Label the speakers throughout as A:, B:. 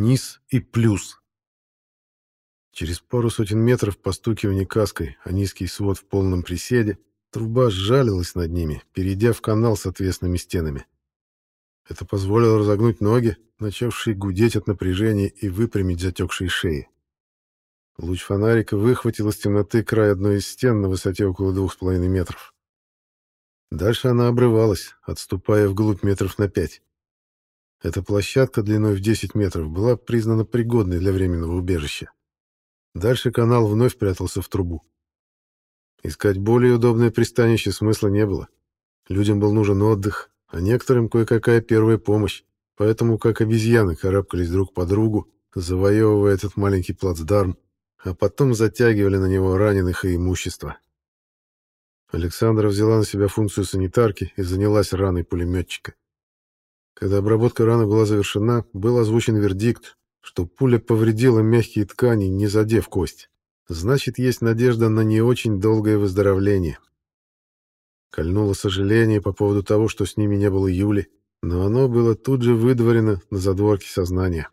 A: низ и плюс. Через пару сотен метров постукивания каской, а низкий свод в полном приседе, труба сжалилась над ними, перейдя в канал с отвесными стенами. Это позволило разогнуть ноги, начавшие гудеть от напряжения и выпрямить затекшие шеи. Луч фонарика выхватил из темноты край одной из стен на высоте около двух с половиной метров. Дальше она обрывалась, отступая вглубь метров на пять. Эта площадка длиной в 10 метров была признана пригодной для временного убежища. Дальше канал вновь прятался в трубу. Искать более удобное пристанище смысла не было. Людям был нужен отдых, а некоторым кое-какая первая помощь, поэтому как обезьяны карабкались друг по другу, завоевывая этот маленький плацдарм, а потом затягивали на него раненых и имущество. Александра взяла на себя функцию санитарки и занялась раной пулеметчика. Когда обработка раны была завершена, был озвучен вердикт, что пуля повредила мягкие ткани, не задев кость. Значит, есть надежда на не очень долгое выздоровление. Кольнуло сожаление по поводу того, что с ними не было Юли, но оно было тут же выдворено на задворке сознания.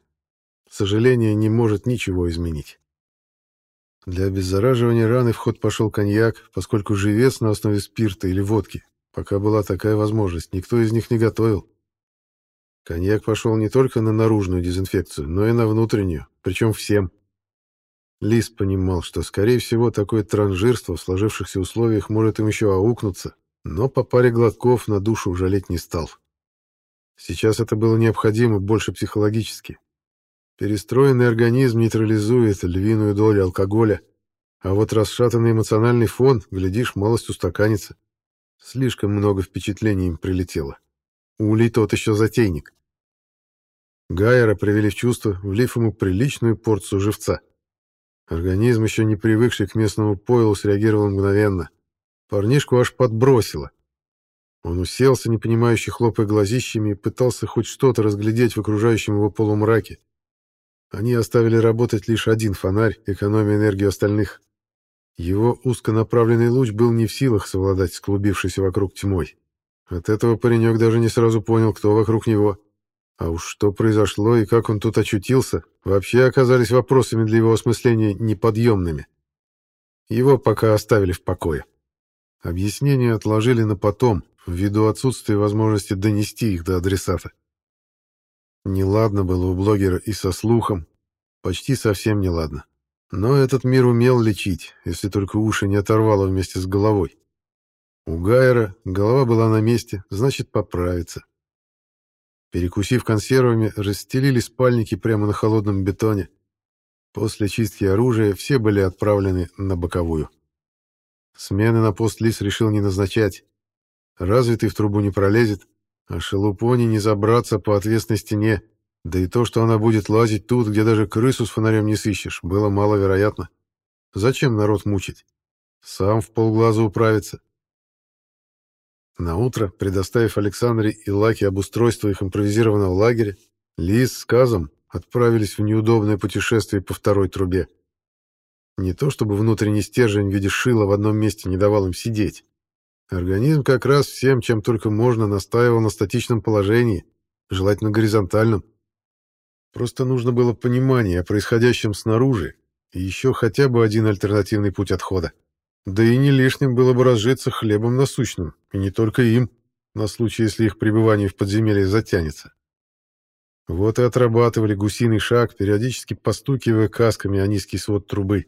A: Сожаление не может ничего изменить. Для обеззараживания раны в ход пошел коньяк, поскольку живец на основе спирта или водки, пока была такая возможность, никто из них не готовил. Коньяк пошел не только на наружную дезинфекцию, но и на внутреннюю, причем всем. Лис понимал, что, скорее всего, такое транжирство в сложившихся условиях может им еще аукнуться, но по паре глотков на душу жалеть не стал. Сейчас это было необходимо больше психологически, Перестроенный организм нейтрализует львиную долю алкоголя, а вот расшатанный эмоциональный фон, глядишь, малость устаканится. Слишком много впечатлений им прилетело. Улей тот еще затейник. Гайера привели в чувство, влив ему приличную порцию живца. Организм, еще не привыкший к местному пойлу, среагировал мгновенно. Парнишку аж подбросило. Он уселся, непонимающе хлопая глазищами, и пытался хоть что-то разглядеть в окружающем его полумраке. Они оставили работать лишь один фонарь, экономя энергию остальных. Его узконаправленный луч был не в силах совладать с клубившейся вокруг тьмой. От этого паренек даже не сразу понял, кто вокруг него. А уж что произошло и как он тут очутился, вообще оказались вопросами для его осмысления неподъемными. Его пока оставили в покое. Объяснения отложили на потом, ввиду отсутствия возможности донести их до адресата. Неладно было у блогера и со слухом, почти совсем неладно. Но этот мир умел лечить, если только уши не оторвало вместе с головой. У Гайера голова была на месте, значит, поправится. Перекусив консервами, расстелили спальники прямо на холодном бетоне. После чистки оружия все были отправлены на боковую. Смены на пост Лис решил не назначать. Развитый в трубу не пролезет, а шелупоне не забраться по отвесной стене, да и то, что она будет лазить тут, где даже крысу с фонарем не сыщешь, было маловероятно. Зачем народ мучить? Сам в полглаза управится. На утро, предоставив Александре и Лаке обустройство их импровизированного лагеря, Лис с Казом отправились в неудобное путешествие по второй трубе. Не то чтобы внутренний стержень в виде шила в одном месте не давал им сидеть. Организм как раз всем, чем только можно, настаивал на статичном положении, желательно горизонтальном. Просто нужно было понимание о происходящем снаружи и еще хотя бы один альтернативный путь отхода. Да и не лишним было бы разжиться хлебом насущным, и не только им, на случай, если их пребывание в подземелье затянется. Вот и отрабатывали гусиный шаг, периодически постукивая касками о низкий свод трубы.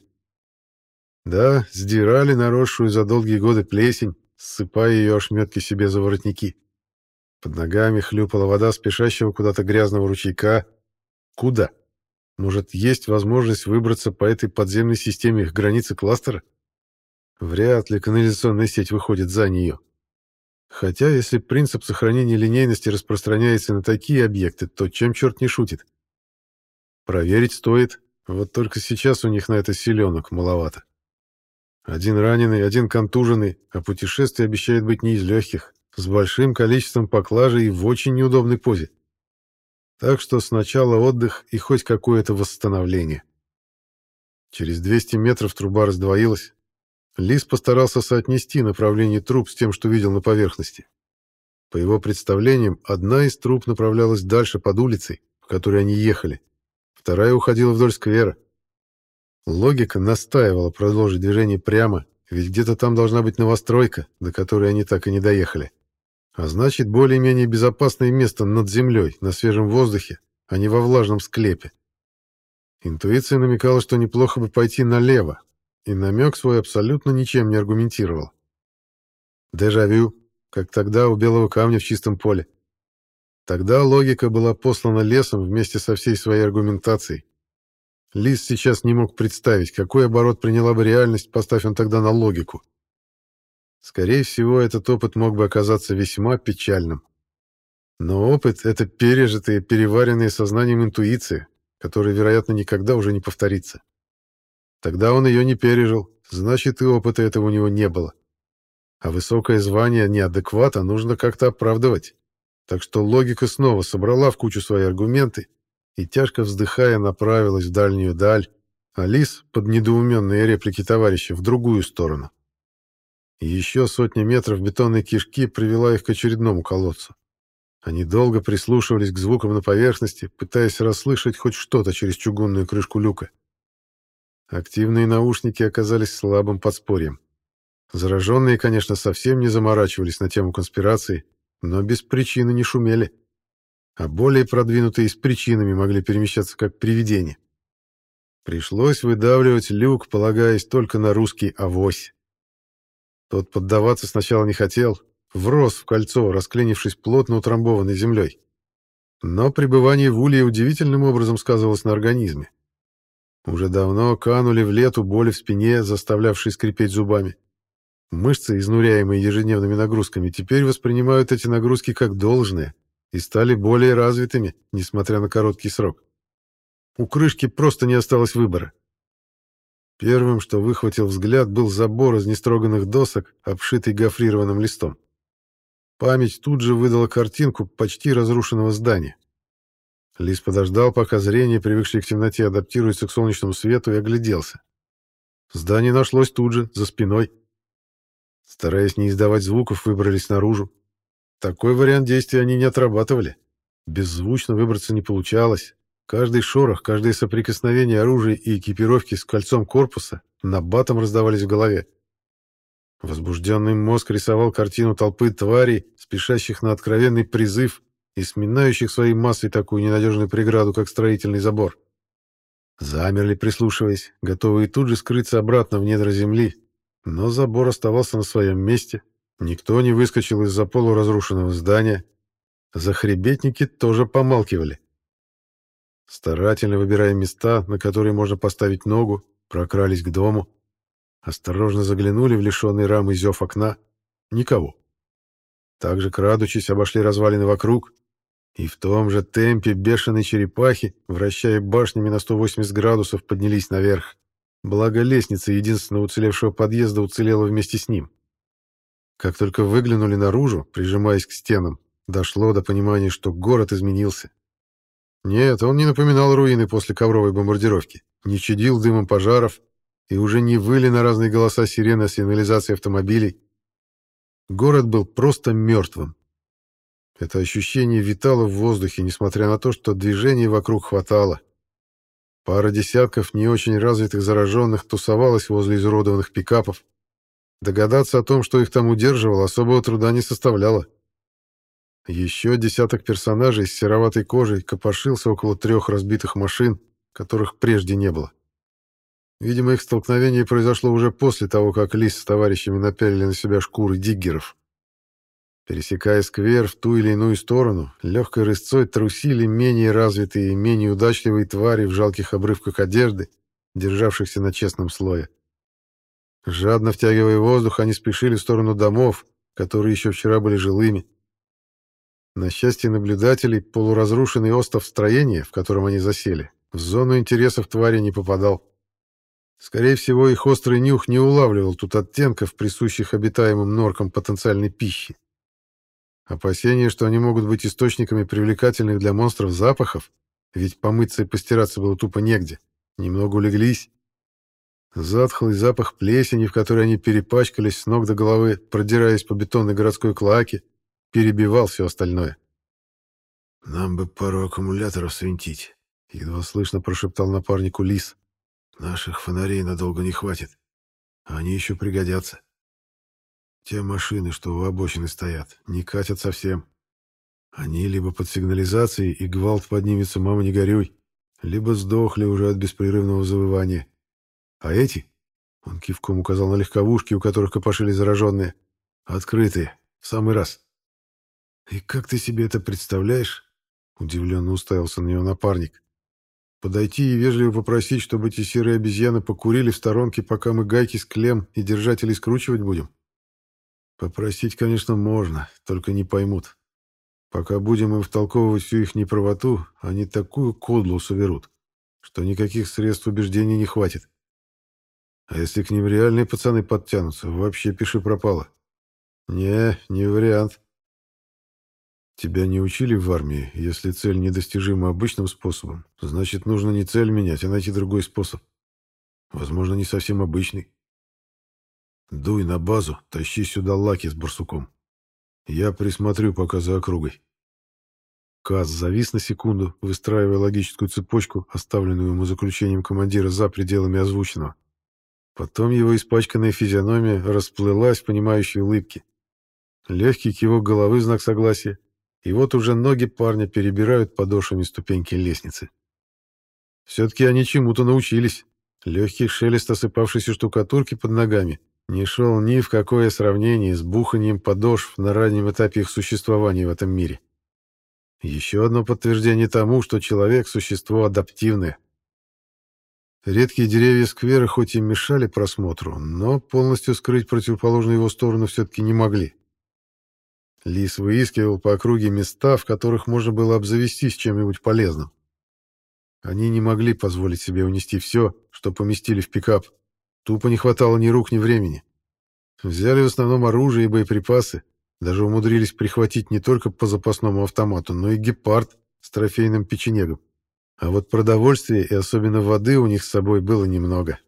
A: Да, сдирали наросшую за долгие годы плесень, ссыпая ее ошметки себе за воротники. Под ногами хлюпала вода спешащего куда-то грязного ручейка. Куда? Может, есть возможность выбраться по этой подземной системе их границы кластера? Вряд ли канализационная сеть выходит за нее. Хотя, если принцип сохранения линейности распространяется на такие объекты, то чем черт не шутит? Проверить стоит, вот только сейчас у них на это силенок маловато. Один раненый, один контуженный, а путешествие обещает быть не из легких, с большим количеством поклажи и в очень неудобной позе. Так что сначала отдых и хоть какое-то восстановление. Через 200 метров труба раздвоилась. Лис постарался соотнести направление труб с тем, что видел на поверхности. По его представлениям, одна из труб направлялась дальше под улицей, в которой они ехали, вторая уходила вдоль сквера. Логика настаивала продолжить движение прямо, ведь где-то там должна быть новостройка, до которой они так и не доехали. А значит, более-менее безопасное место над землей, на свежем воздухе, а не во влажном склепе. Интуиция намекала, что неплохо бы пойти налево, и намек свой абсолютно ничем не аргументировал. Дежавю, как тогда у белого камня в чистом поле. Тогда логика была послана лесом вместе со всей своей аргументацией. Лис сейчас не мог представить, какой оборот приняла бы реальность, поставь он тогда на логику. Скорее всего, этот опыт мог бы оказаться весьма печальным. Но опыт — это пережитые, переваренные сознанием интуиция, которая, вероятно, никогда уже не повторится. Тогда он ее не пережил, значит, и опыта этого у него не было. А высокое звание неадеквата нужно как-то оправдывать. Так что логика снова собрала в кучу свои аргументы и, тяжко вздыхая, направилась в дальнюю даль, а Лис, под недоуменные реплики товарища, в другую сторону. И еще сотня метров бетонной кишки привела их к очередному колодцу. Они долго прислушивались к звукам на поверхности, пытаясь расслышать хоть что-то через чугунную крышку люка. Активные наушники оказались слабым подспорьем. Зараженные, конечно, совсем не заморачивались на тему конспирации, но без причины не шумели а более продвинутые с причинами могли перемещаться как привидения. Пришлось выдавливать люк, полагаясь только на русский авось. Тот поддаваться сначала не хотел, врос в кольцо, расклинившись плотно утрамбованной землей. Но пребывание в улье удивительным образом сказывалось на организме. Уже давно канули в лету боли в спине, заставлявшие скрипеть зубами. Мышцы, изнуряемые ежедневными нагрузками, теперь воспринимают эти нагрузки как должное и стали более развитыми, несмотря на короткий срок. У крышки просто не осталось выбора. Первым, что выхватил взгляд, был забор из нестроганных досок, обшитый гофрированным листом. Память тут же выдала картинку почти разрушенного здания. Лис подождал, пока зрение, привыкшее к темноте, адаптируется к солнечному свету, и огляделся. Здание нашлось тут же, за спиной. Стараясь не издавать звуков, выбрались наружу. Такой вариант действия они не отрабатывали. Беззвучно выбраться не получалось. Каждый шорох, каждое соприкосновение оружия и экипировки с кольцом корпуса на батом раздавались в голове. Возбужденный мозг рисовал картину толпы тварей, спешащих на откровенный призыв и сминающих своей массой такую ненадежную преграду, как строительный забор. Замерли, прислушиваясь, готовые тут же скрыться обратно в недра земли, но забор оставался на своем месте, Никто не выскочил из-за полуразрушенного здания. Захребетники тоже помалкивали. Старательно выбирая места, на которые можно поставить ногу, прокрались к дому. Осторожно заглянули в лишенный рамы зев окна. Никого. Также, крадучись, обошли развалины вокруг. И в том же темпе бешеной черепахи, вращая башнями на 180 градусов, поднялись наверх. Благо лестница единственного уцелевшего подъезда уцелела вместе с ним. Как только выглянули наружу, прижимаясь к стенам, дошло до понимания, что город изменился. Нет, он не напоминал руины после ковровой бомбардировки, не чадил дымом пожаров и уже не выли на разные голоса сирены сигнализации автомобилей. Город был просто мертвым. Это ощущение витало в воздухе, несмотря на то, что движений вокруг хватало. Пара десятков не очень развитых зараженных тусовалась возле изуродованных пикапов, Догадаться о том, что их там удерживало, особого труда не составляло. Еще десяток персонажей с сероватой кожей копошился около трех разбитых машин, которых прежде не было. Видимо, их столкновение произошло уже после того, как Лис с товарищами напялили на себя шкуры диггеров. Пересекая сквер в ту или иную сторону, легкой рысцой трусили менее развитые и менее удачливые твари в жалких обрывках одежды, державшихся на честном слое. Жадно втягивая воздух, они спешили в сторону домов, которые еще вчера были жилыми. На счастье наблюдателей, полуразрушенный остов строения, в котором они засели, в зону интересов твари не попадал. Скорее всего, их острый нюх не улавливал тут оттенков, присущих обитаемым норкам потенциальной пищи. Опасения, что они могут быть источниками привлекательных для монстров запахов, ведь помыться и постираться было тупо негде, немного улеглись. Затхлый запах плесени, в которой они перепачкались с ног до головы, продираясь по бетонной городской клоаке, перебивал все остальное.
B: «Нам бы пару аккумуляторов свинтить
A: Едва слышно прошептал напарнику Лис. «Наших фонарей надолго не хватит. Они еще пригодятся. Те машины, что у обочины стоят, не катят совсем. Они либо под сигнализацией, и гвалт поднимется, мама, не горюй, либо сдохли уже от беспрерывного завывания. А эти, он кивком указал на легковушки, у которых копошили зараженные, открытые, в самый раз. И как ты себе это представляешь? Удивленно уставился на него напарник. Подойти и вежливо попросить, чтобы эти серые обезьяны покурили в сторонке, пока мы гайки с клем и держателей скручивать будем? Попросить, конечно, можно, только не поймут. Пока будем им втолковывать всю их неправоту, они такую кодлу соберут, что никаких средств убеждения не хватит. А если к ним реальные пацаны подтянутся, вообще пиши пропало. Не, не вариант. Тебя не учили в армии, если цель недостижима обычным способом, значит, нужно не цель менять, а найти другой способ. Возможно, не совсем обычный. Дуй на базу, тащи сюда лаки с барсуком. Я присмотрю пока за округой. Каз завис на секунду, выстраивая логическую цепочку, оставленную ему заключением командира за пределами озвученного. Потом его испачканная физиономия расплылась в понимающей улыбке. Легкий кивок головы — знак согласия. И вот уже ноги парня перебирают подошвами ступеньки лестницы. Все-таки они чему-то научились. Легкий шелест осыпавшейся штукатурки под ногами не шел ни в какое сравнение с буханием подошв на раннем этапе их существования в этом мире. Еще одно подтверждение тому, что человек — существо адаптивное. Редкие деревья сквера хоть и мешали просмотру, но полностью скрыть противоположную его сторону все-таки не могли. Лис выискивал по округе места, в которых можно было обзавестись чем-нибудь полезным. Они не могли позволить себе унести все, что поместили в пикап, Тупо не хватало ни рук, ни времени. Взяли в основном оружие и боеприпасы, даже умудрились прихватить не только по запасному автомату, но и гепард с трофейным печенегом. А вот продовольствия и особенно воды у них с собой было немного.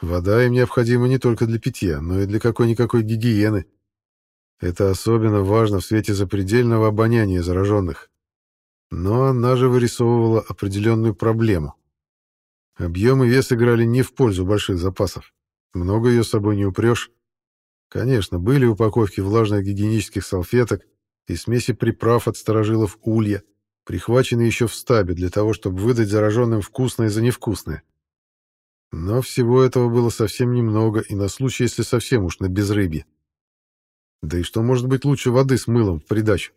A: Вода им необходима не только для питья, но и для какой-никакой гигиены. Это особенно важно в свете запредельного обоняния зараженных. Но она же вырисовывала определенную проблему. Объем и вес играли не в пользу больших запасов. Много ее с собой не упрешь. Конечно, были упаковки влажных гигиенических салфеток и смеси приправ от сторожилов улья, прихваченные еще в стабе для того, чтобы выдать зараженным вкусное за невкусное. Но всего этого было совсем немного, и на случай, если совсем уж на безрыбье. Да и что может быть лучше воды с мылом в придачу?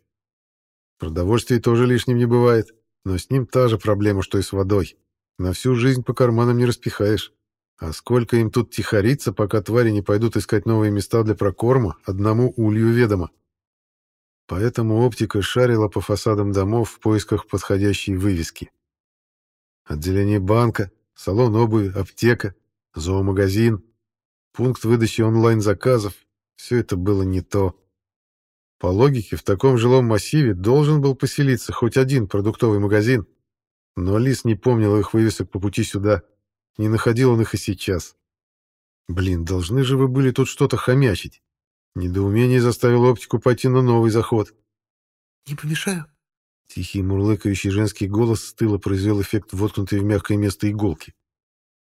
A: Продовольствие тоже лишним не бывает, но с ним та же проблема, что и с водой. На всю жизнь по карманам не распихаешь. А сколько им тут тихориться, пока твари не пойдут искать новые места для прокорма, одному улью ведомо. Поэтому оптика шарила по фасадам домов в поисках подходящей вывески. Отделение банка, салон обуви, аптека, зоомагазин, пункт выдачи онлайн-заказов — все это было не то. По логике, в таком жилом массиве должен был поселиться хоть один продуктовый магазин, но Лис не помнил их вывесок по пути сюда. Не находил он их и сейчас. Блин, должны же вы были тут что-то хомячить. Недоумение заставило оптику пойти на новый заход.
B: «Не помешаю?»
A: Тихий мурлыкающий женский голос с тыла произвел эффект воткнутой в мягкое место иголки.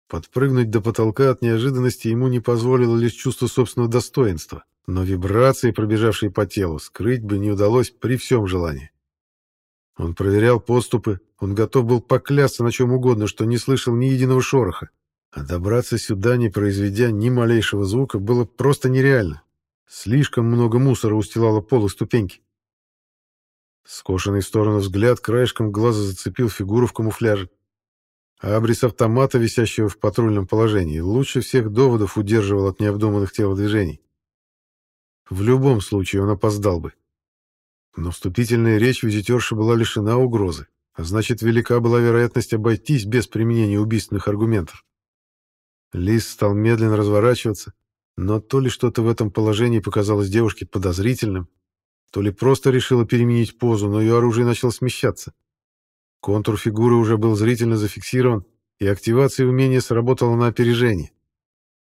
A: Подпрыгнуть до потолка от неожиданности ему не позволило лишь чувство собственного достоинства, но вибрации, пробежавшие по телу, скрыть бы не удалось при всем желании. Он проверял поступы, он готов был поклясться на чем угодно, что не слышал ни единого шороха. А добраться сюда, не произведя ни малейшего звука, было просто нереально. Слишком много мусора устилало пол и ступеньки. Скошенный в сторону взгляд краешком глаза зацепил фигуру в камуфляже. А абрис автомата, висящего в патрульном положении, лучше всех доводов удерживал от необдуманных телодвижений. В любом случае он опоздал бы. Но вступительная речь визитерши была лишена угрозы, а значит, велика была вероятность обойтись без применения убийственных аргументов. Лис стал медленно разворачиваться, но то ли что-то в этом положении показалось девушке подозрительным, то ли просто решила переменить позу, но ее оружие начало смещаться. Контур фигуры уже был зрительно зафиксирован, и активация умения сработала на опережение.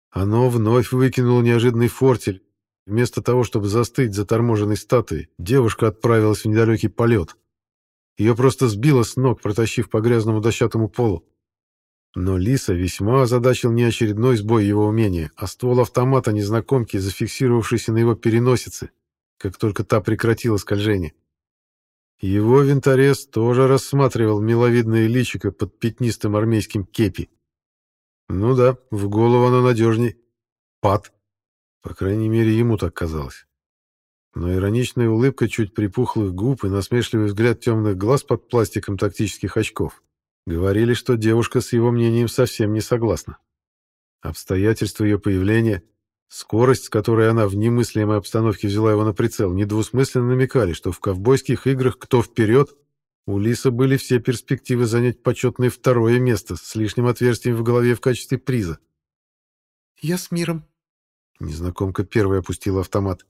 A: Оно вновь выкинуло неожиданный фортель, Вместо того, чтобы застыть заторможенной статуей, девушка отправилась в недалекий полет. Ее просто сбило с ног, протащив по грязному дощатому полу. Но Лиса весьма озадачил не очередной сбой его умения, а ствол автомата незнакомки, зафиксировавшийся на его переносице, как только та прекратила скольжение. Его винторез тоже рассматривал миловидное личико под пятнистым армейским кепи. Ну да, в голову оно надежней. Пад. По крайней мере, ему так казалось. Но ироничная улыбка чуть припухлых губ и насмешливый взгляд темных глаз под пластиком тактических очков говорили, что девушка с его мнением совсем не согласна. Обстоятельства ее появления, скорость, с которой она в немыслимой обстановке взяла его на прицел, недвусмысленно намекали, что в ковбойских играх «Кто вперед?» у Лиса были все перспективы занять почетное второе место с лишним отверстием в голове в качестве приза.
B: «Я с миром».
A: Незнакомка первой опустила автомат.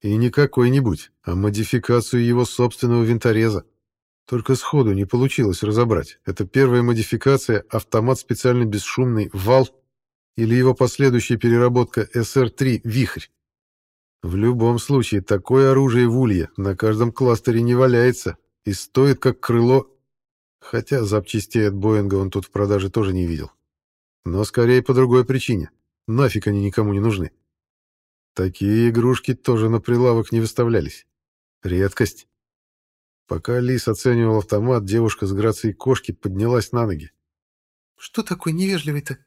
A: И не какой-нибудь, а модификацию его собственного винтореза. Только сходу не получилось разобрать, это первая модификация, автомат специально бесшумный «Вал» или его последующая переработка СР-3 «Вихрь». В любом случае, такое оружие в улье на каждом кластере не валяется и стоит как крыло, хотя запчастей от Боинга он тут в продаже тоже не видел. Но скорее по другой причине. Нафиг они никому не нужны. Такие игрушки тоже на прилавок не выставлялись. Редкость. Пока Лис оценивал автомат, девушка с грацией кошки поднялась на ноги.
B: «Что такой невежливый-то?»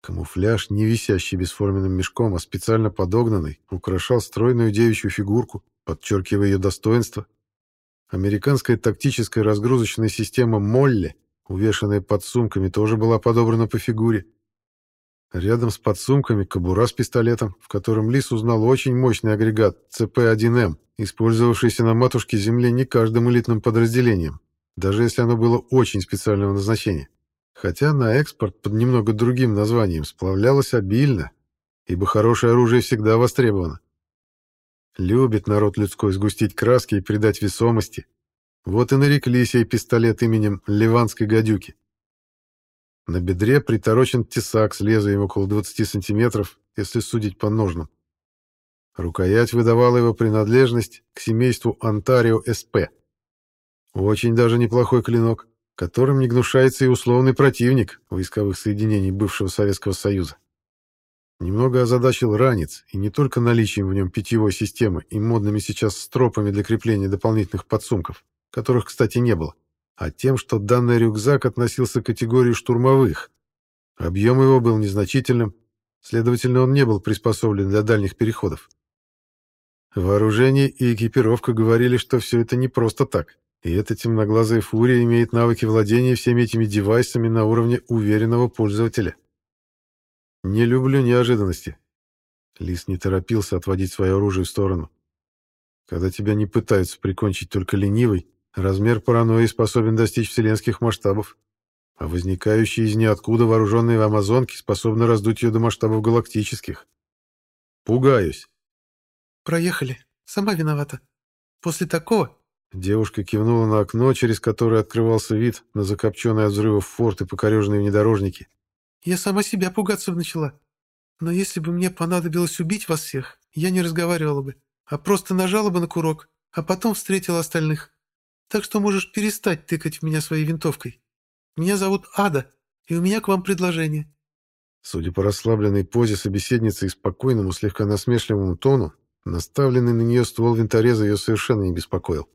A: Камуфляж, не висящий бесформенным мешком, а специально подогнанный, украшал стройную девичью фигурку, подчеркивая ее достоинство. Американская тактическая разгрузочная система «Молли», увешанная подсумками, тоже была подобрана по фигуре. Рядом с подсумками кобура с пистолетом, в котором Лис узнал очень мощный агрегат ЦП-1М, использовавшийся на матушке Земле не каждым элитным подразделением, даже если оно было очень специального назначения. Хотя на экспорт под немного другим названием сплавлялось обильно, ибо хорошее оружие всегда востребовано. Любит народ людской сгустить краски и придать весомости. Вот и нарекли сей пистолет именем Ливанской гадюки. На бедре приторочен тесак с лезвием около 20 сантиметров, если судить по ножнам. Рукоять выдавала его принадлежность к семейству Онтарио СП. Очень даже неплохой клинок, которым не гнушается и условный противник войсковых соединений бывшего Советского Союза. Немного озадачил ранец, и не только наличием в нем питьевой системы и модными сейчас стропами для крепления дополнительных подсумков, которых, кстати, не было а тем, что данный рюкзак относился к категории штурмовых. Объем его был незначительным, следовательно, он не был приспособлен для дальних переходов. Вооружение и экипировка говорили, что все это не просто так, и эта темноглазая фурия имеет навыки владения всеми этими девайсами на уровне уверенного пользователя. Не люблю неожиданности. Лис не торопился отводить свое оружие в сторону. Когда тебя не пытаются прикончить только ленивый, Размер паранойи способен достичь вселенских масштабов, а возникающие из ниоткуда вооруженные амазонки способны раздуть ее до масштабов галактических. Пугаюсь.
B: «Проехали. Сама виновата. После такого...»
A: Девушка кивнула на окно, через которое открывался вид на закопченный от взрывов форт и покореженные внедорожники.
B: «Я сама себя пугаться начала. Но если бы мне понадобилось убить вас всех, я не разговаривала бы, а просто нажала бы на курок, а потом встретила остальных. Так что можешь перестать тыкать в меня своей винтовкой. Меня зовут Ада, и у меня к вам предложение».
A: Судя по расслабленной позе собеседницы и спокойному, слегка насмешливому тону, наставленный на нее ствол винтореза ее совершенно не беспокоил.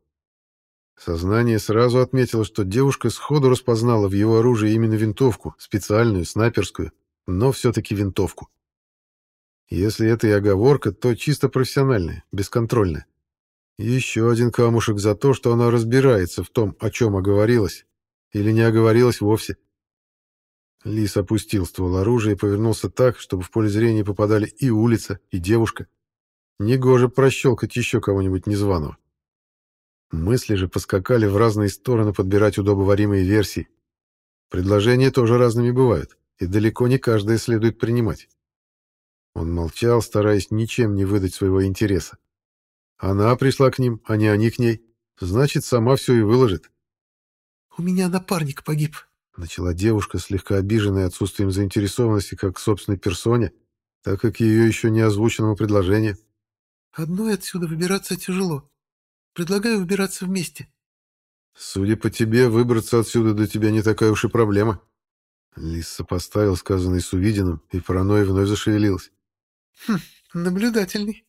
A: Сознание сразу отметило, что девушка сходу распознала в его оружии именно винтовку, специальную, снайперскую, но все-таки винтовку. Если это и оговорка, то чисто профессиональная, бесконтрольная. Еще один камушек за то, что она разбирается в том, о чем оговорилась, или не оговорилась вовсе. Лис опустил ствол оружия и повернулся так, чтобы в поле зрения попадали и улица, и девушка. Негоже прощелкать еще кого-нибудь незваного. Мысли же поскакали в разные стороны подбирать удобоваримые версии. Предложения тоже разными бывают, и далеко не каждое следует принимать. Он молчал, стараясь ничем не выдать своего интереса. Она пришла к ним, а не они к ней. Значит, сама все и выложит.
B: «У меня напарник погиб», —
A: начала девушка, слегка обиженная отсутствием заинтересованности как к собственной персоне, так как ее еще не озвученному предложению.
B: «Одной отсюда выбираться тяжело. Предлагаю выбираться вместе».
A: Судя по тебе, выбраться отсюда для тебя не такая уж и проблема. Лис сопоставил сказанное с увиденным, и паранойя вновь зашевелилась.
B: «Хм, наблюдательный», —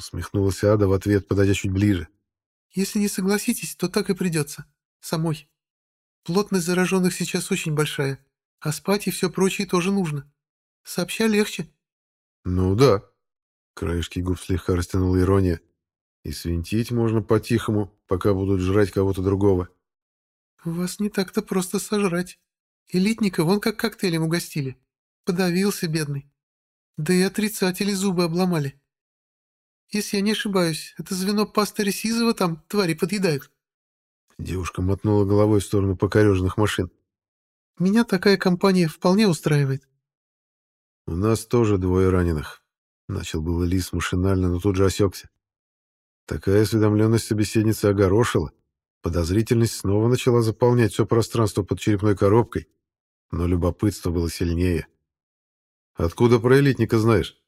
A: усмехнулась Ада в ответ, подойдя чуть ближе.
B: «Если не согласитесь, то так и придется. Самой. Плотность зараженных сейчас очень большая, а спать и все прочее тоже нужно. Сообща легче».
A: «Ну да». Краешки губ слегка растянула ирония. «И свинтить можно по-тихому, пока будут жрать кого-то другого».
B: «Вас не так-то просто сожрать. Элитника вон как коктейлем угостили. Подавился, бедный. Да и отрицатели зубы обломали. Если я не ошибаюсь, это звено пастыря Сизова там твари подъедают».
A: Девушка мотнула головой в сторону покореженных машин.
B: «Меня такая компания вполне устраивает.
A: «У нас тоже двое раненых», — начал было Лис машинально, но тут же осекся. Такая осведомленность собеседницы огорошила. Подозрительность снова начала заполнять все пространство под черепной коробкой, но любопытство было сильнее. «Откуда про элитника знаешь?»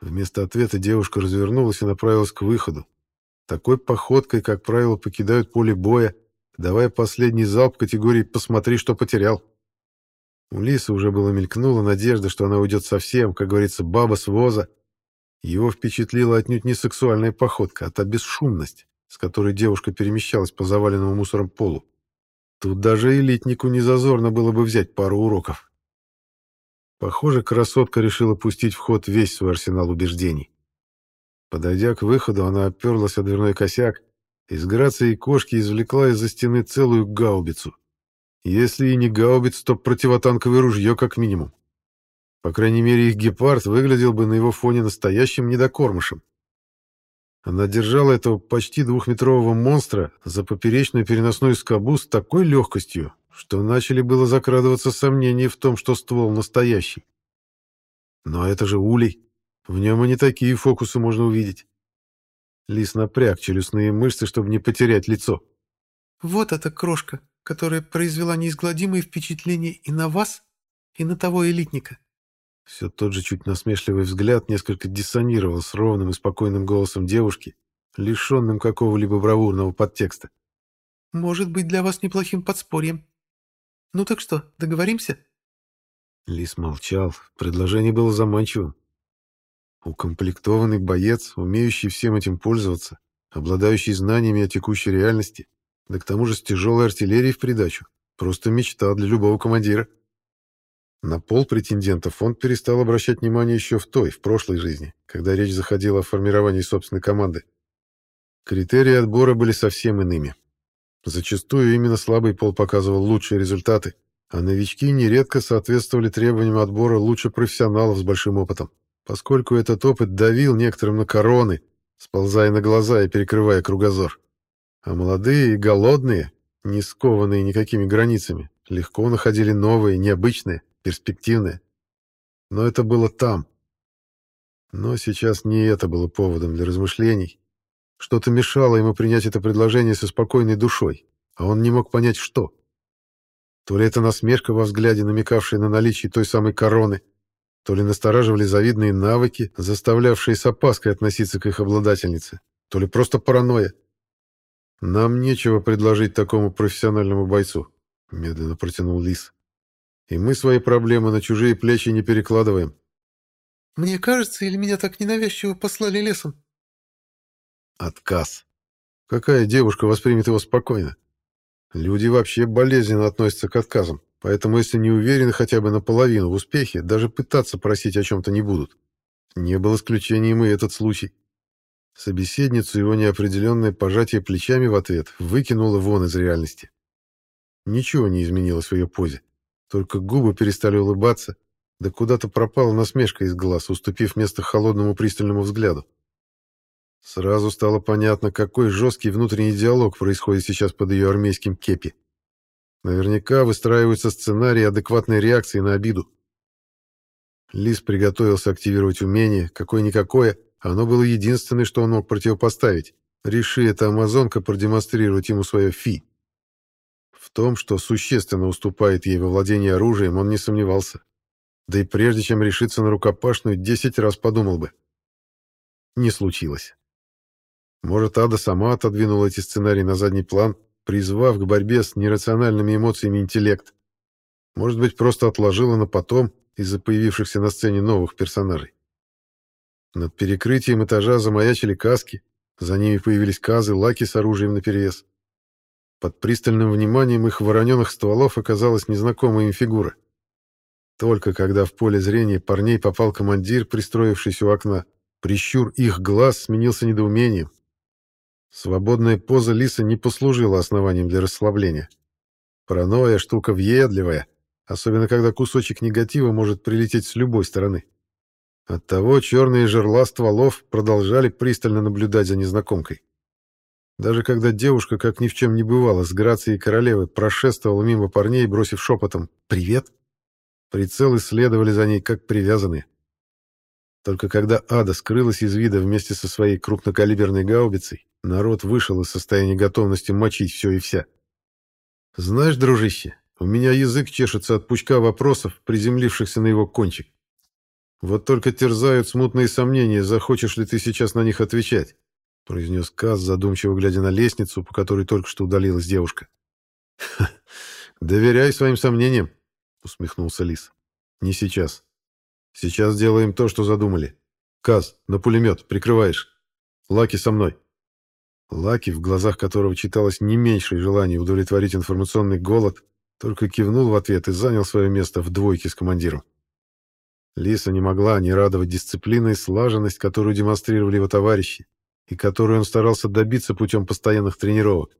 A: Вместо ответа девушка развернулась и направилась к выходу. Такой походкой, как правило, покидают поле боя, давая последний залп категории «посмотри, что потерял». У Лисы уже было мелькнула надежда, что она уйдет совсем, как говорится, баба с воза. Его впечатлила отнюдь не сексуальная походка, а та бесшумность, с которой девушка перемещалась по заваленному мусором полу. Тут даже элитнику не зазорно было бы взять пару уроков. Похоже, красотка решила пустить в ход весь свой арсенал убеждений. Подойдя к выходу, она оперлась о дверной косяк и с грацией кошки извлекла из-за стены целую гаубицу — если и не гаубиц, то противотанковое ружье как минимум. По крайней мере, их гепард выглядел бы на его фоне настоящим недокормышем. Она держала этого почти двухметрового монстра за поперечную переносную скобу с такой легкостью, что начали было закрадываться сомнения в том, что ствол настоящий. Но это же улей. В нем и не такие фокусы можно увидеть. Лис напряг челюстные мышцы, чтобы не потерять лицо.
B: «Вот эта крошка!» которая произвела неизгладимое впечатление и на вас, и на того элитника.
A: Все тот же чуть насмешливый взгляд несколько диссонировал с ровным и спокойным голосом девушки, лишенным какого-либо бравурного подтекста.
B: «Может быть для вас неплохим подспорьем. Ну так что, договоримся?»
A: Лис молчал, предложение было заманчивым. Укомплектованный боец, умеющий всем этим пользоваться, обладающий знаниями о текущей реальности, да к тому же с тяжелой артиллерией в придачу. Просто мечта для любого командира. На пол претендентов он перестал обращать внимание еще в той, в прошлой жизни, когда речь заходила о формировании собственной команды. Критерии отбора были совсем иными. Зачастую именно слабый пол показывал лучшие результаты, а новички нередко соответствовали требованиям отбора лучше профессионалов с большим опытом, поскольку этот опыт давил некоторым на короны, сползая на глаза и перекрывая кругозор. А молодые и голодные, не скованные никакими границами, легко находили новые, необычные, перспективные. Но это было там. Но сейчас не это было поводом для размышлений. Что-то мешало ему принять это предложение со спокойной душой, а он не мог понять, что. То ли это насмешка во взгляде, намекавшая на наличие той самой короны, то ли настораживали завидные навыки, заставлявшие с опаской относиться к их обладательнице, то ли просто паранойя. «Нам нечего предложить такому профессиональному бойцу», — медленно протянул Лис. «И мы свои проблемы на чужие плечи не перекладываем».
B: «Мне кажется, или меня так ненавязчиво послали лесом?»
A: Отказ. Какая девушка воспримет его спокойно? Люди вообще болезненно относятся к отказам, поэтому если не уверены хотя бы наполовину в успехе, даже пытаться просить о чем-то не будут. Не был исключением и этот случай. Собеседницу его неопределенное пожатие плечами в ответ выкинуло вон из реальности. Ничего не изменилось в ее позе. Только губы перестали улыбаться, да куда-то пропала насмешка из глаз, уступив место холодному пристальному взгляду. Сразу стало понятно, какой жесткий внутренний диалог происходит сейчас под ее армейским кепи. Наверняка выстраиваются сценарии адекватной реакции на обиду. Лис приготовился активировать умение, какое-никакое, оно было единственное, что он мог противопоставить. Реши эта амазонка продемонстрировать ему свое фи. В том, что существенно уступает ей во владении оружием, он не сомневался. Да и прежде чем решиться на рукопашную, десять раз подумал бы. Не случилось. Может, Ада сама отодвинула эти сценарии на задний план, призвав к борьбе с нерациональными эмоциями интеллект. Может быть, просто отложила на потом из-за появившихся на сцене новых персонажей. Над перекрытием этажа замаячили каски, за ними появились казы, лаки с оружием наперевес. Под пристальным вниманием их вороненых стволов оказалась незнакомая им фигура. Только когда в поле зрения парней попал командир, пристроившийся у окна, прищур их глаз сменился недоумением. Свободная поза лиса не послужила основанием для расслабления. Паранойя — штука въедливая, особенно когда кусочек негатива может прилететь с любой стороны. Оттого черные жерла стволов продолжали пристально наблюдать за незнакомкой. Даже когда девушка, как ни в чем не бывало, с грацией королевы прошествовала мимо парней, бросив шепотом «Привет!», прицелы следовали за ней, как привязанные. Только когда ада скрылась из вида вместе со своей крупнокалиберной гаубицей, народ вышел из состояния готовности мочить все и вся. «Знаешь, дружище, у меня язык чешется от пучка вопросов, приземлившихся на его кончик. Вот только терзают смутные сомнения, захочешь ли ты сейчас на них отвечать, произнес Каз, задумчиво глядя на лестницу, по которой только что удалилась девушка. «Доверяй своим сомнениям», — усмехнулся Лис. «Не сейчас. Сейчас делаем то, что задумали. Каз, на пулемет, прикрываешь. Лаки со мной». Лаки, в глазах которого читалось не меньшее желание удовлетворить информационный голод, только кивнул в ответ и занял свое место в двойке с командиром. Лиса не могла не радовать дисциплина и слаженность, которую демонстрировали его товарищи, и которую он старался добиться путем постоянных тренировок.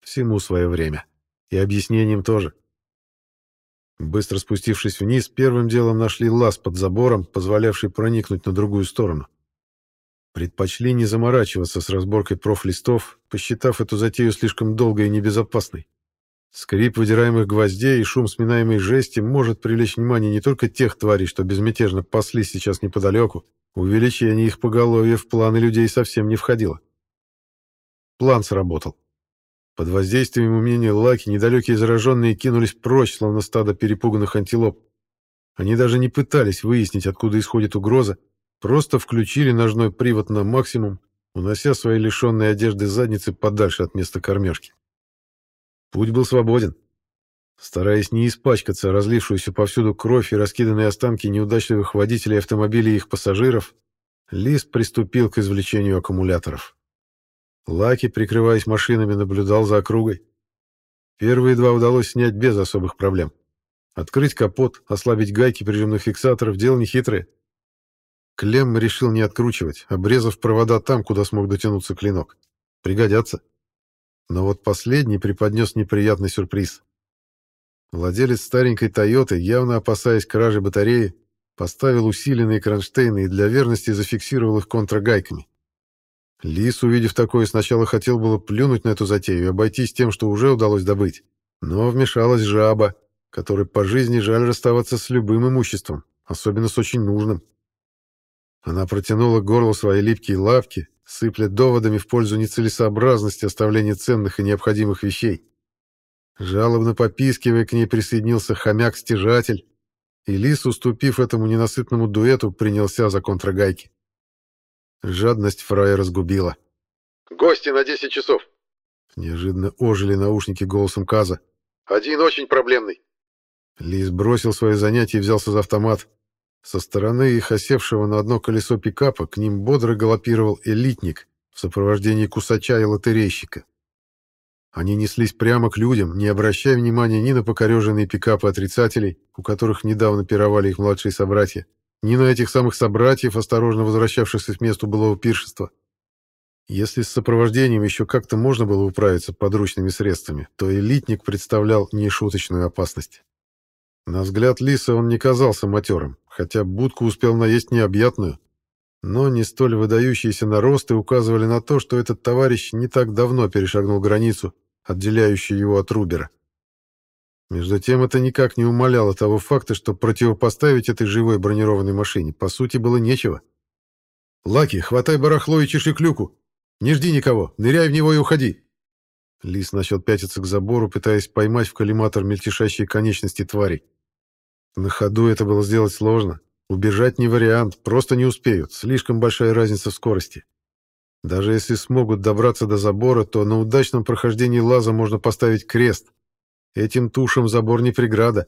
A: Всему свое время. И объяснением тоже. Быстро спустившись вниз, первым делом нашли лаз под забором, позволявший проникнуть на другую сторону. Предпочли не заморачиваться с разборкой профлистов, посчитав эту затею слишком долгой и небезопасной. Скрип выдираемых гвоздей и шум сминаемой жести может привлечь внимание не только тех тварей, что безмятежно пасли сейчас неподалеку, увеличение их поголовья в планы людей совсем не входило. План сработал. Под воздействием умения Лаки недалекие зараженные кинулись прочь, словно стадо перепуганных антилоп. Они даже не пытались выяснить, откуда исходит угроза, просто включили ножной привод на максимум, унося свои лишенные одежды задницы подальше от места кормежки. Путь был свободен. Стараясь не испачкаться разлившуюся повсюду кровь и раскиданные останки неудачливых водителей автомобилей и их пассажиров, Лис приступил к извлечению аккумуляторов. Лаки, прикрываясь машинами, наблюдал за округой. Первые два удалось снять без особых проблем. Открыть капот, ослабить гайки прижимных фиксаторов — дело нехитрое. Клемм решил не откручивать, обрезав провода там, куда смог дотянуться клинок. Пригодятся. Но вот последний преподнес неприятный сюрприз. Владелец старенькой «Тойоты», явно опасаясь кражи батареи, поставил усиленные кронштейны и для верности зафиксировал их контрагайками. Лис, увидев такое, сначала хотел было плюнуть на эту затею и обойтись тем, что уже удалось добыть. Но вмешалась жаба, которой по жизни жаль расставаться с любым имуществом, особенно с очень нужным. Она протянула к горлу свои липкие лапки, сыпля доводами в пользу нецелесообразности оставления ценных и необходимых вещей. Жалобно попискивая, к ней присоединился хомяк-стяжатель, и лис, уступив этому ненасытному дуэту, принялся за контрагайки. Жадность фрая разгубила.
C: «Гости на 10 часов!»
A: Неожиданно ожили наушники голосом Каза.
C: «Один очень проблемный!»
A: Лис бросил свое занятие и взялся за автомат. Со стороны их осевшего на одно колесо пикапа к ним бодро галопировал элитник в сопровождении кусача и лотерейщика. Они неслись прямо к людям, не обращая внимания ни на покореженные пикапы отрицателей, у которых недавно пировали их младшие собратья, ни на этих самых собратьев, осторожно возвращавшихся к месту былого пиршества. Если с сопровождением еще как-то можно было управиться подручными средствами, то элитник представлял нешуточную опасность. На взгляд Лиса он не казался матерым, хотя будку успел наесть необъятную. Но не столь выдающиеся наросты указывали на то, что этот товарищ не так давно перешагнул границу, отделяющую его от Рубера. Между тем, это никак не умаляло того факта, что противопоставить этой живой бронированной машине, по сути, было нечего. «Лаки, хватай барахло и чеши клюку! Не жди никого, ныряй в него и уходи!» Лис начал пятиться к забору, пытаясь поймать в коллиматор мельтешащие конечности тварей. На ходу это было сделать сложно. Убежать не вариант, просто не успеют, слишком большая разница в скорости. Даже если смогут добраться до забора, то на удачном прохождении лаза можно поставить крест. Этим тушам забор не преграда.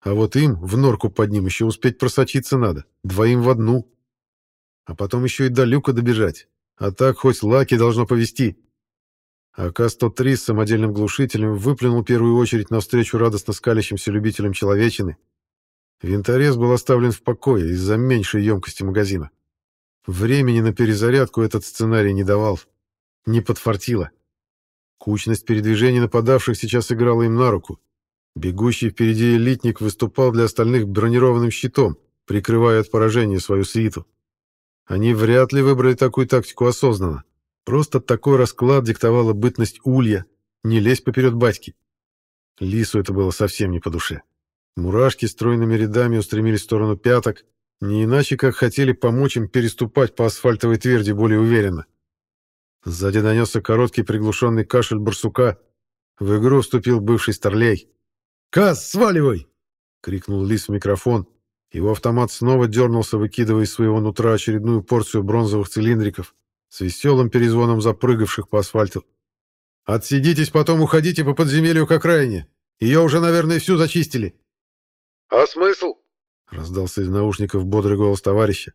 A: А вот им, в норку под ним, еще успеть просочиться надо. Двоим в одну. А потом еще и до люка добежать. А так хоть лаки должно повести. АК-103 с самодельным глушителем выплюнул первую очередь навстречу радостно скалящимся любителям человечины. Винторез был оставлен в покое из-за меньшей емкости магазина. Времени на перезарядку этот сценарий не давал. Не подфартило. Кучность передвижений нападавших сейчас играла им на руку. Бегущий впереди элитник выступал для остальных бронированным щитом, прикрывая от поражения свою свиту. Они вряд ли выбрали такую тактику осознанно. Просто такой расклад диктовала бытность улья. Не лезь поперед батьки. Лису это было совсем не по душе. Мурашки стройными рядами устремились в сторону пяток, не иначе как хотели помочь им переступать по асфальтовой тверди более уверенно. Сзади донесся короткий приглушенный кашель барсука. В игру вступил бывший старлей. «Каз, сваливай!» — крикнул Лис в микрофон. Его автомат снова дернулся, выкидывая из своего нутра очередную порцию бронзовых цилиндриков с веселым перезвоном запрыгавших по асфальту. «Отсидитесь, потом уходите по подземелью к окраине. Ее уже, наверное, всю зачистили».
C: «А смысл?»
A: — раздался из наушников бодрый голос товарища.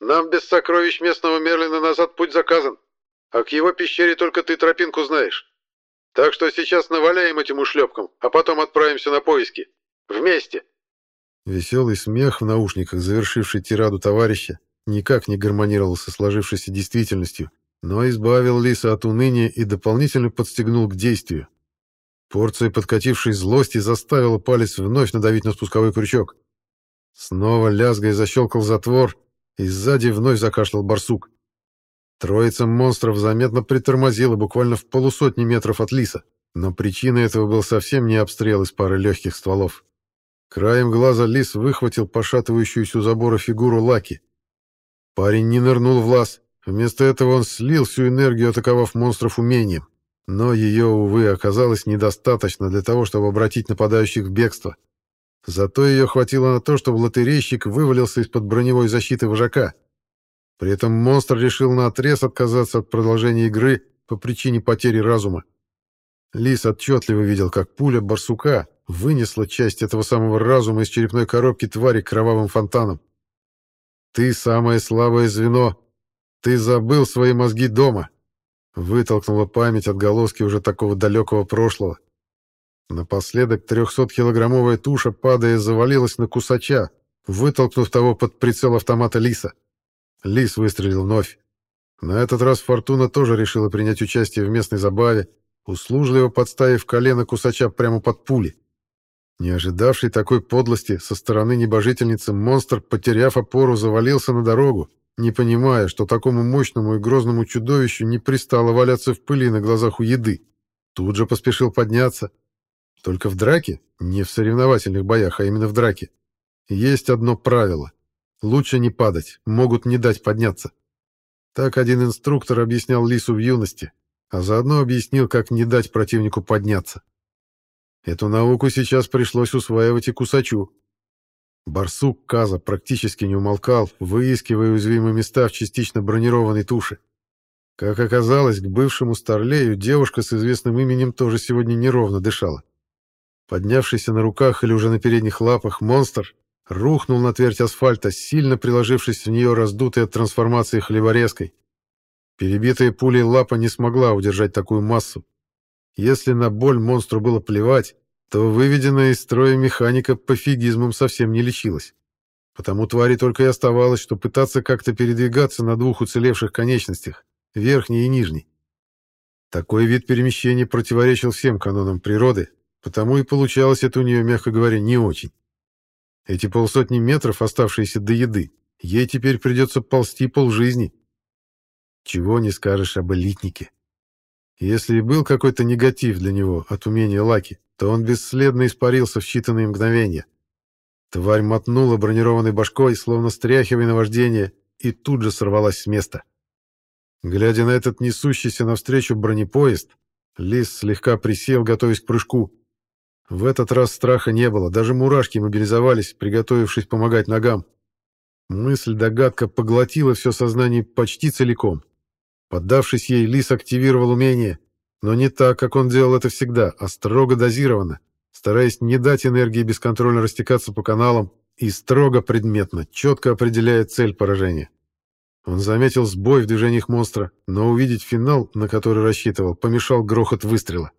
C: «Нам без сокровищ местного Мерлина назад путь заказан, а к его пещере только ты тропинку знаешь. Так что сейчас наваляем этим ушлепкам, а потом отправимся на поиски. Вместе!»
A: Веселый смех в наушниках, завершивший тираду товарища, никак не гармонировал со сложившейся действительностью, но избавил Лиса от уныния и дополнительно подстегнул к действию. Порция подкатившей злости заставила палец вновь надавить на спусковой крючок. Снова лязгая защелкал затвор, и сзади вновь закашлял барсук. Троица монстров заметно притормозила буквально в полусотни метров от Лиса, но причиной этого был совсем не обстрел из пары легких стволов. Краем глаза Лис выхватил пошатывающуюся у забора фигуру Лаки. Парень не нырнул в лаз. Вместо этого он слил всю энергию, атаковав монстров умением. Но ее, увы, оказалось недостаточно для того, чтобы обратить нападающих в бегство. Зато ее хватило на то, чтобы лотерейщик вывалился из-под броневой защиты вожака. При этом монстр решил наотрез отказаться от продолжения игры по причине потери разума. Лис отчетливо видел, как пуля барсука вынесла часть этого самого разума из черепной коробки твари кровавым фонтаном. «Ты самое слабое звено. Ты забыл свои мозги дома», — вытолкнула память отголоски уже такого далекого прошлого. Напоследок трехсоткилограммовая туша, падая, завалилась на кусача, вытолкнув того под прицел автомата Лиса. Лис выстрелил вновь. На этот раз Фортуна тоже решила принять участие в местной забаве, услужливо подставив колено кусача прямо под пули. Не ожидавший такой подлости со стороны небожительницы, монстр, потеряв опору, завалился на дорогу, не понимая, что такому мощному и грозному чудовищу не пристало валяться в пыли на глазах у еды. Тут же поспешил подняться. Только в драке, не в соревновательных боях, а именно в драке, есть одно правило. Лучше не падать, могут не дать подняться. Так один инструктор объяснял Лису в юности, а заодно объяснил, как не дать противнику подняться. Эту науку сейчас пришлось усваивать и кусачу. Барсук Каза практически не умолкал, выискивая уязвимые места в частично бронированной туше. Как оказалось, к бывшему старлею девушка с известным именем тоже сегодня неровно дышала. Поднявшийся на руках или уже на передних лапах монстр рухнул на твердь асфальта, сильно приложившись в нее раздутой от трансформации хлеборезкой. Перебитая пулей лапа не смогла удержать такую массу, если на боль монстру было плевать, то выведенная из строя механика пофигизмом совсем не лечилась. Потому твари только и оставалось, что пытаться как-то передвигаться на двух уцелевших конечностях, верхней и нижней. Такой вид перемещения противоречил всем канонам природы, потому и получалось это у нее, мягко говоря, не очень. Эти полсотни метров, оставшиеся до еды, ей теперь придется ползти полжизни. Чего не скажешь об элитнике. Если и был какой-то негатив для него от умения Лаки, то он бесследно испарился в считанные мгновения. Тварь мотнула бронированной башкой, словно стряхивая наваждение, и тут же сорвалась с места. Глядя на этот несущийся навстречу бронепоезд, Лис слегка присел, готовясь к прыжку. В этот раз страха не было, даже мурашки мобилизовались, приготовившись помогать ногам. Мысль-догадка поглотила все сознание почти целиком. Поддавшись ей, Лис активировал умение, но не так, как он делал это всегда, а строго дозированно, стараясь не дать энергии бесконтрольно растекаться по каналам и строго предметно, четко определяя цель поражения. Он заметил сбой в движениях монстра, но увидеть финал, на который рассчитывал, помешал грохот выстрела.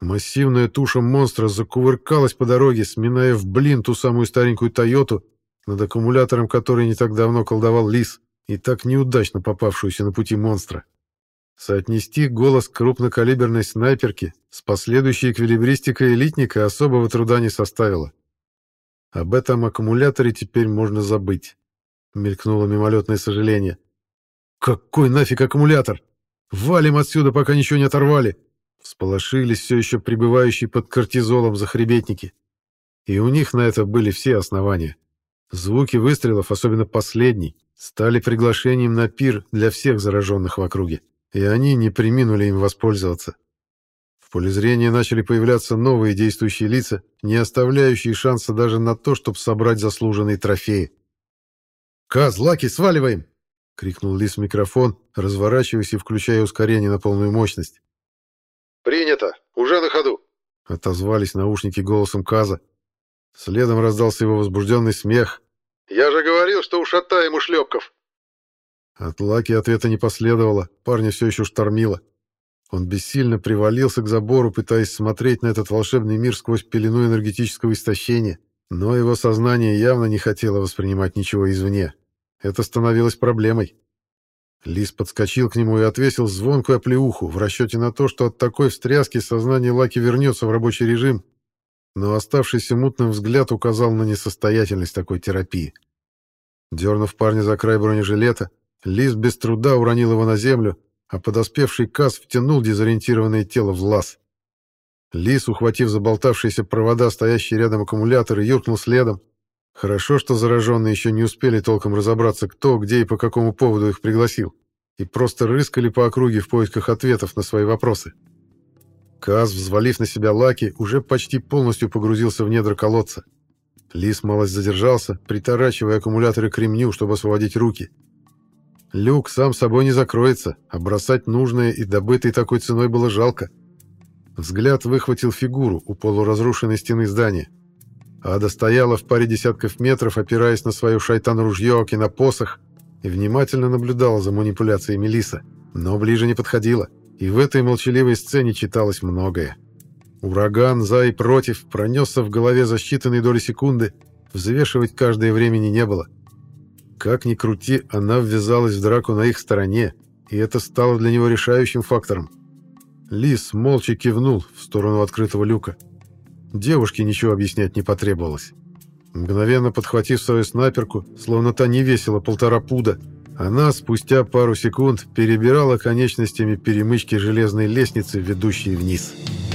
A: Массивная туша монстра закувыркалась по дороге, сминая в блин ту самую старенькую «Тойоту», над аккумулятором которой не так давно колдовал лис, и так неудачно попавшуюся на пути монстра. Соотнести голос крупнокалиберной снайперки с последующей эквилибристикой элитника особого труда не составило. Об этом аккумуляторе теперь можно забыть. Мелькнуло мимолетное сожаление. «Какой нафиг аккумулятор? Валим отсюда, пока ничего не оторвали!» Всполошились все еще пребывающие под кортизолом захребетники. И у них на это были все основания. Звуки выстрелов, особенно последний, стали приглашением на пир для всех зараженных в округе, и они не приминули им воспользоваться. В поле зрения начали появляться новые действующие лица, не оставляющие шанса даже на то, чтобы собрать заслуженные трофеи. «Каз, Лаки, сваливаем!» — крикнул Лис в микрофон, разворачиваясь и включая ускорение на полную мощность.
C: «Принято! Уже на ходу!»
A: — отозвались наушники голосом Каза. Следом раздался его возбужденный смех.
C: «Я же говорил, что ушатаем ушлепков!»
A: От Лаки ответа не последовало, парня все еще штормило. Он бессильно привалился к забору, пытаясь смотреть на этот волшебный мир сквозь пелену энергетического истощения, но его сознание явно не хотело воспринимать ничего извне. Это становилось проблемой. Лис подскочил к нему и отвесил звонкую оплеуху в расчете на то, что от такой встряски сознание Лаки вернется в рабочий режим, но оставшийся мутным взгляд указал на несостоятельность такой терапии. Дернув парня за край бронежилета, Лис без труда уронил его на землю, а подоспевший Кас втянул дезориентированное тело в лаз. Лис, ухватив заболтавшиеся провода, стоящие рядом аккумуляторы, юркнул следом. Хорошо, что зараженные еще не успели толком разобраться, кто, где и по какому поводу их пригласил, и просто рыскали по округе в поисках ответов на свои вопросы. Каз, взвалив на себя лаки, уже почти полностью погрузился в недра колодца. Лис малость задержался, приторачивая аккумуляторы к ремню, чтобы освободить руки. Люк сам собой не закроется, а бросать нужное и добытое такой ценой было жалко. Взгляд выхватил фигуру у полуразрушенной стены здания. Ада стояла в паре десятков метров, опираясь на свою шайтан-ружье на посох, и внимательно наблюдала за манипуляциями Лиса, но ближе не подходила. И в этой молчаливой сцене читалось многое. Ураган за и против пронесся в голове за считанные доли секунды, взвешивать каждое времени не было. Как ни крути, она ввязалась в драку на их стороне, и это стало для него решающим фактором. Лис молча кивнул в сторону открытого люка. Девушке ничего объяснять не потребовалось. Мгновенно подхватив свою снайперку, словно та не весила полтора пуда, она спустя пару секунд перебирала конечностями перемычки железной лестницы, ведущей вниз. «Вниз».